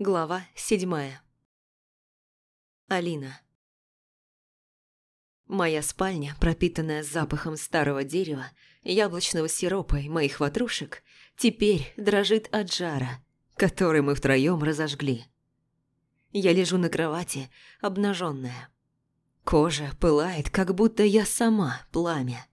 Глава седьмая. Алина. Моя спальня, пропитанная запахом старого дерева, яблочного сиропа и моих ватрушек, теперь дрожит от жара, который мы втроем разожгли. Я лежу на кровати, обнаженная. Кожа пылает, как будто я сама пламя.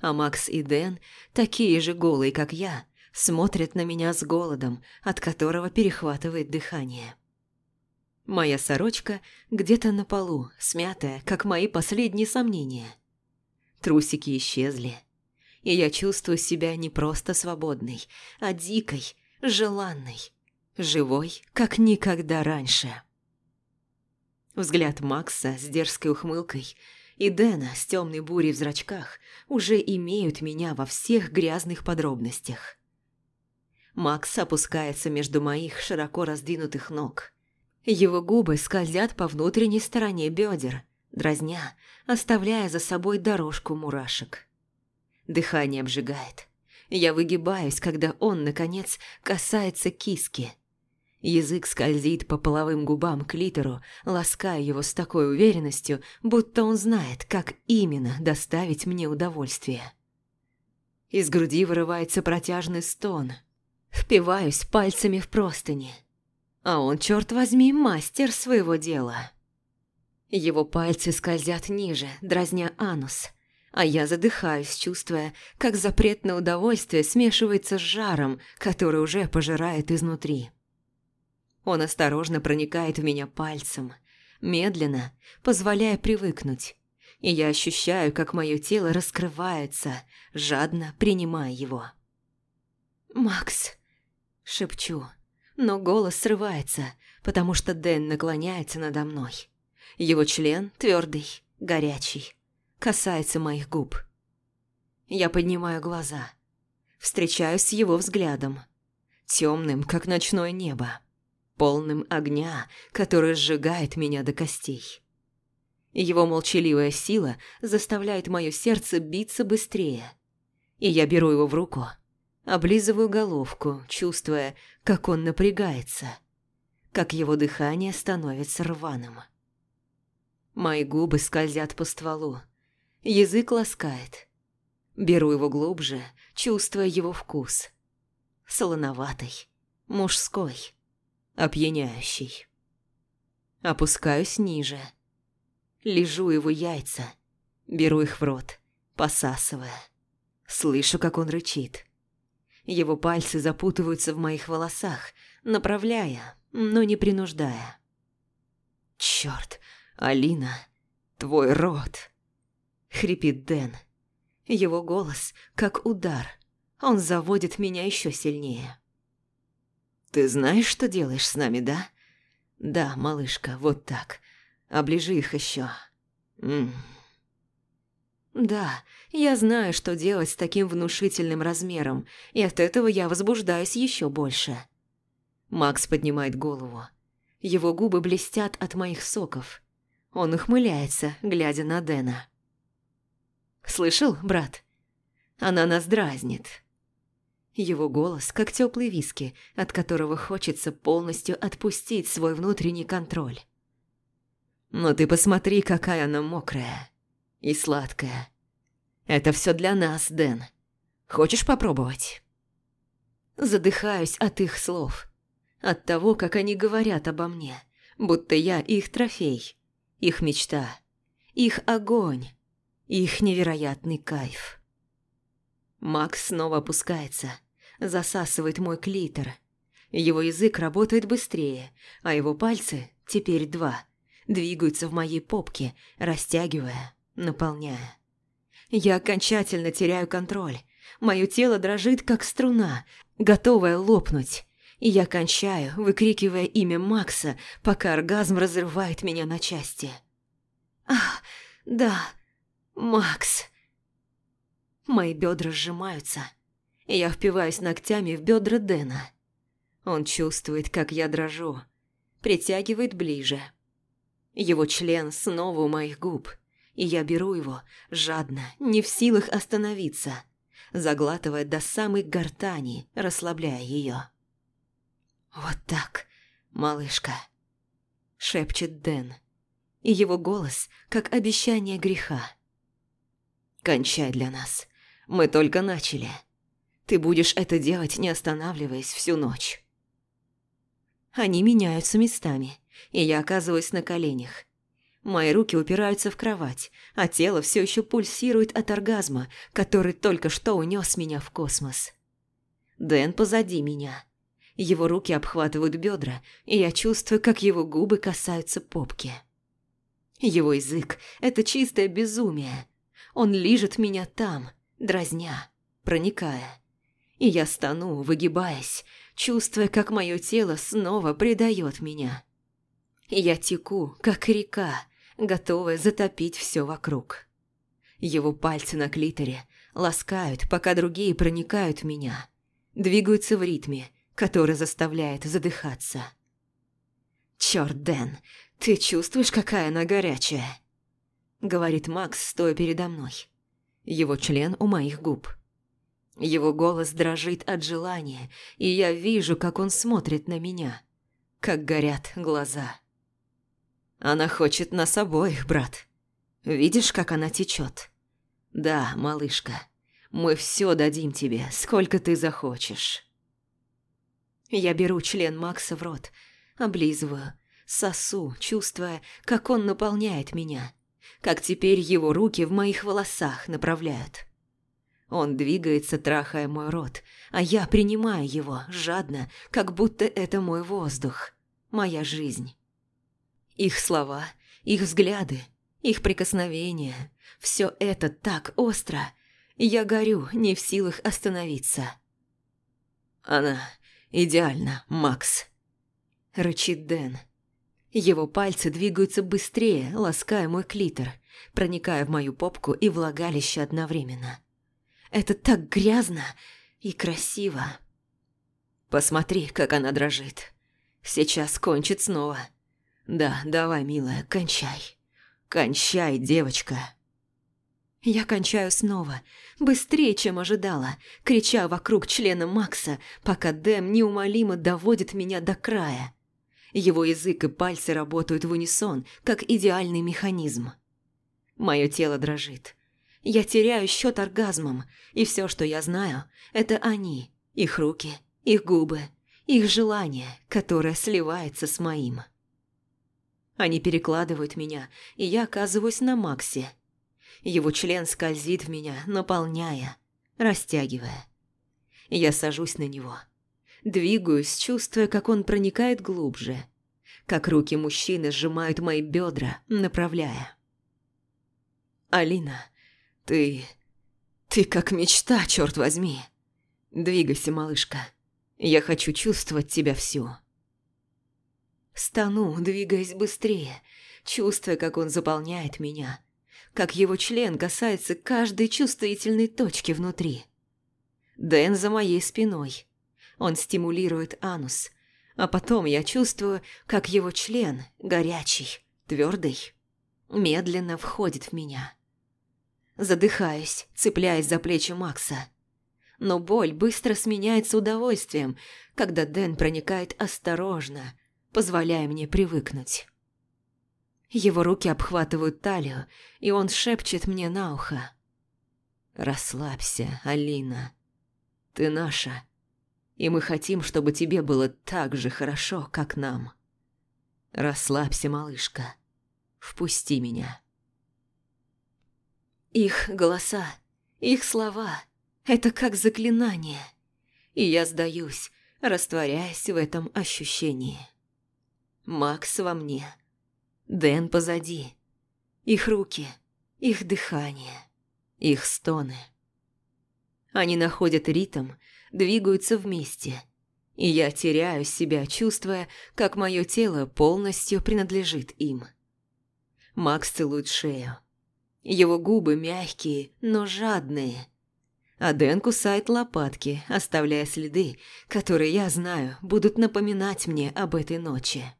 А Макс и Дэн, такие же голые, как я, смотрят на меня с голодом, от которого перехватывает дыхание. Моя сорочка где-то на полу, смятая, как мои последние сомнения. Трусики исчезли, и я чувствую себя не просто свободной, а дикой, желанной, живой, как никогда раньше. Взгляд Макса с дерзкой ухмылкой и Дэна с темной бурей в зрачках уже имеют меня во всех грязных подробностях. Макс опускается между моих широко раздвинутых ног. Его губы скользят по внутренней стороне бедер, дразня, оставляя за собой дорожку мурашек. Дыхание обжигает. Я выгибаюсь, когда он, наконец, касается киски. Язык скользит по половым губам к литеру, лаская его с такой уверенностью, будто он знает, как именно доставить мне удовольствие. Из груди вырывается протяжный стон – Впиваюсь пальцами в простыни. А он, черт возьми, мастер своего дела. Его пальцы скользят ниже, дразня анус, а я задыхаюсь, чувствуя, как запретное удовольствие смешивается с жаром, который уже пожирает изнутри. Он осторожно проникает в меня пальцем, медленно, позволяя привыкнуть, и я ощущаю, как мое тело раскрывается, жадно принимая его. «Макс!» – шепчу, но голос срывается, потому что Дэн наклоняется надо мной. Его член твердый, горячий, касается моих губ. Я поднимаю глаза, встречаюсь с его взглядом, темным, как ночное небо, полным огня, который сжигает меня до костей. Его молчаливая сила заставляет мое сердце биться быстрее, и я беру его в руку – Облизываю головку, чувствуя, как он напрягается, как его дыхание становится рваным. Мои губы скользят по стволу, язык ласкает. Беру его глубже, чувствуя его вкус. Солоноватый, мужской, опьяняющий. Опускаюсь ниже. Лежу его яйца, беру их в рот, посасывая. Слышу, как он рычит. Его пальцы запутываются в моих волосах, направляя, но не принуждая. «Чёрт, Алина, твой рот!» — хрипит Дэн. Его голос как удар. Он заводит меня еще сильнее. «Ты знаешь, что делаешь с нами, да?» «Да, малышка, вот так. Оближи их еще. М да, я знаю, что делать с таким внушительным размером, и от этого я возбуждаюсь еще больше. Макс поднимает голову. Его губы блестят от моих соков. Он ухмыляется, глядя на Дэна. «Слышал, брат? Она нас дразнит». Его голос, как теплый виски, от которого хочется полностью отпустить свой внутренний контроль. «Но ты посмотри, какая она мокрая и сладкая. Это все для нас, Дэн. Хочешь попробовать?» Задыхаюсь от их слов, от того, как они говорят обо мне, будто я их трофей, их мечта, их огонь, их невероятный кайф. Макс снова опускается, засасывает мой клитор. Его язык работает быстрее, а его пальцы, теперь два, двигаются в моей попке, растягивая, наполняя. Я окончательно теряю контроль. Мое тело дрожит, как струна, готовая лопнуть. И я кончаю, выкрикивая имя Макса, пока оргазм разрывает меня на части. «Ах, да, Макс!» Мои бедра сжимаются. Я впиваюсь ногтями в бедра Дэна. Он чувствует, как я дрожу. Притягивает ближе. Его член снова у моих губ и я беру его, жадно, не в силах остановиться, заглатывая до самой гортани, расслабляя ее. Вот так, малышка», – шепчет Дэн. И его голос, как обещание греха. «Кончай для нас. Мы только начали. Ты будешь это делать, не останавливаясь всю ночь». Они меняются местами, и я оказываюсь на коленях. Мои руки упираются в кровать, а тело все еще пульсирует от оргазма, который только что унес меня в космос. Дэн позади меня. Его руки обхватывают бедра, и я чувствую, как его губы касаются попки. Его язык – это чистое безумие. Он лижет меня там, дразня, проникая. И я стану, выгибаясь, чувствуя, как мое тело снова предает меня. Я теку, как река, готовая затопить все вокруг. Его пальцы на клиторе ласкают, пока другие проникают в меня, двигаются в ритме, который заставляет задыхаться. «Чёрт, Дэн, ты чувствуешь, какая она горячая?» Говорит Макс, стоя передо мной. Его член у моих губ. Его голос дрожит от желания, и я вижу, как он смотрит на меня, как горят глаза. Она хочет нас обоих, брат. Видишь, как она течет? Да, малышка, мы все дадим тебе, сколько ты захочешь. Я беру член Макса в рот, облизываю, сосу, чувствуя, как он наполняет меня, как теперь его руки в моих волосах направляют. Он двигается, трахая мой рот, а я принимаю его жадно, как будто это мой воздух, моя жизнь. Их слова, их взгляды, их прикосновения – все это так остро, я горю, не в силах остановиться. «Она идеальна, Макс», – рычит Дэн. Его пальцы двигаются быстрее, лаская мой клитор, проникая в мою попку и влагалище одновременно. Это так грязно и красиво. Посмотри, как она дрожит. Сейчас кончит снова. Да, давай, милая, кончай. Кончай, девочка. Я кончаю снова, быстрее, чем ожидала, крича вокруг члена Макса, пока Дэм неумолимо доводит меня до края. Его язык и пальцы работают в унисон, как идеальный механизм. Мое тело дрожит. Я теряю счет оргазмам, и все, что я знаю, это они, их руки, их губы, их желание, которое сливается с моим. Они перекладывают меня, и я оказываюсь на Максе. Его член скользит в меня, наполняя, растягивая. Я сажусь на него. Двигаюсь, чувствуя, как он проникает глубже, как руки мужчины сжимают мои бедра, направляя. «Алина, ты... ты как мечта, черт возьми. Двигайся, малышка. Я хочу чувствовать тебя всю. Стану, двигаясь быстрее, чувствуя, как он заполняет меня, как его член касается каждой чувствительной точки внутри. Дэн за моей спиной. Он стимулирует анус, а потом я чувствую, как его член, горячий, твердый, медленно входит в меня задыхаясь, цепляясь за плечи Макса. Но боль быстро сменяется удовольствием, когда Дэн проникает осторожно, позволяя мне привыкнуть. Его руки обхватывают талию, и он шепчет мне на ухо. «Расслабься, Алина. Ты наша, и мы хотим, чтобы тебе было так же хорошо, как нам. Расслабься, малышка. Впусти меня». Их голоса, их слова – это как заклинание. И я сдаюсь, растворяясь в этом ощущении. Макс во мне, Дэн позади. Их руки, их дыхание, их стоны. Они находят ритм, двигаются вместе. И я теряю себя, чувствуя, как мое тело полностью принадлежит им. Макс целует шею. Его губы мягкие, но жадные. А Дэн кусает лопатки, оставляя следы, которые, я знаю, будут напоминать мне об этой ночи.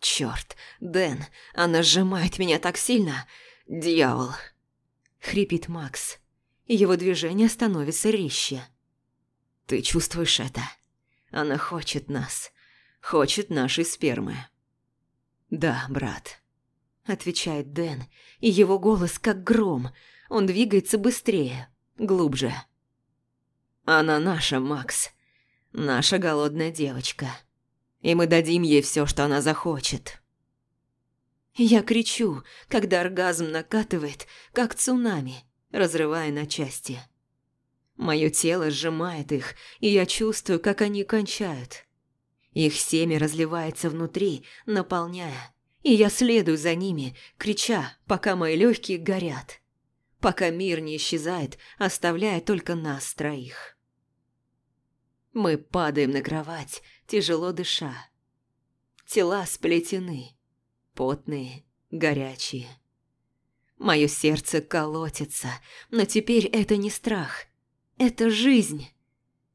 «Чёрт, Дэн, она сжимает меня так сильно! Дьявол!» Хрипит Макс. Его движение становится резче. «Ты чувствуешь это? Она хочет нас. Хочет нашей спермы. «Да, брат», – отвечает Дэн, и его голос как гром. Он двигается быстрее, глубже. «Она наша, Макс. Наша голодная девочка. И мы дадим ей все, что она захочет». Я кричу, когда оргазм накатывает, как цунами, разрывая на части. Мое тело сжимает их, и я чувствую, как они кончают. Их семя разливается внутри, наполняя, и я следую за ними, крича, пока мои легкие горят, пока мир не исчезает, оставляя только нас троих. Мы падаем на кровать, тяжело дыша. Тела сплетены, потные, горячие. Мое сердце колотится, но теперь это не страх. Это жизнь.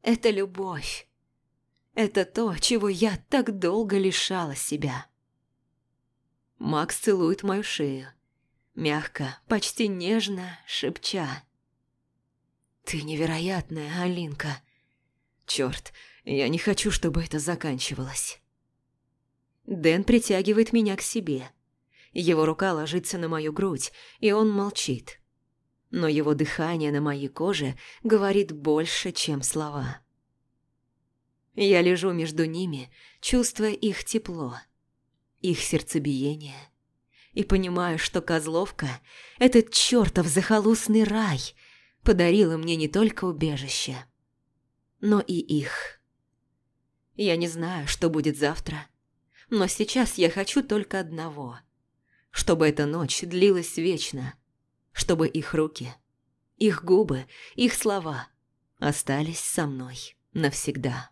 Это любовь. Это то, чего я так долго лишала себя. Макс целует мою шею. Мягко, почти нежно, шепча. «Ты невероятная, Алинка. Черт, я не хочу, чтобы это заканчивалось». Дэн притягивает меня к себе. Его рука ложится на мою грудь, и он молчит. Но его дыхание на моей коже говорит больше, чем слова. Я лежу между ними, чувствуя их тепло, их сердцебиение, и понимаю, что Козловка, этот чертов захолустный рай, подарила мне не только убежище, но и их. Я не знаю, что будет завтра, но сейчас я хочу только одного. Чтобы эта ночь длилась вечно. Чтобы их руки, их губы, их слова остались со мной навсегда.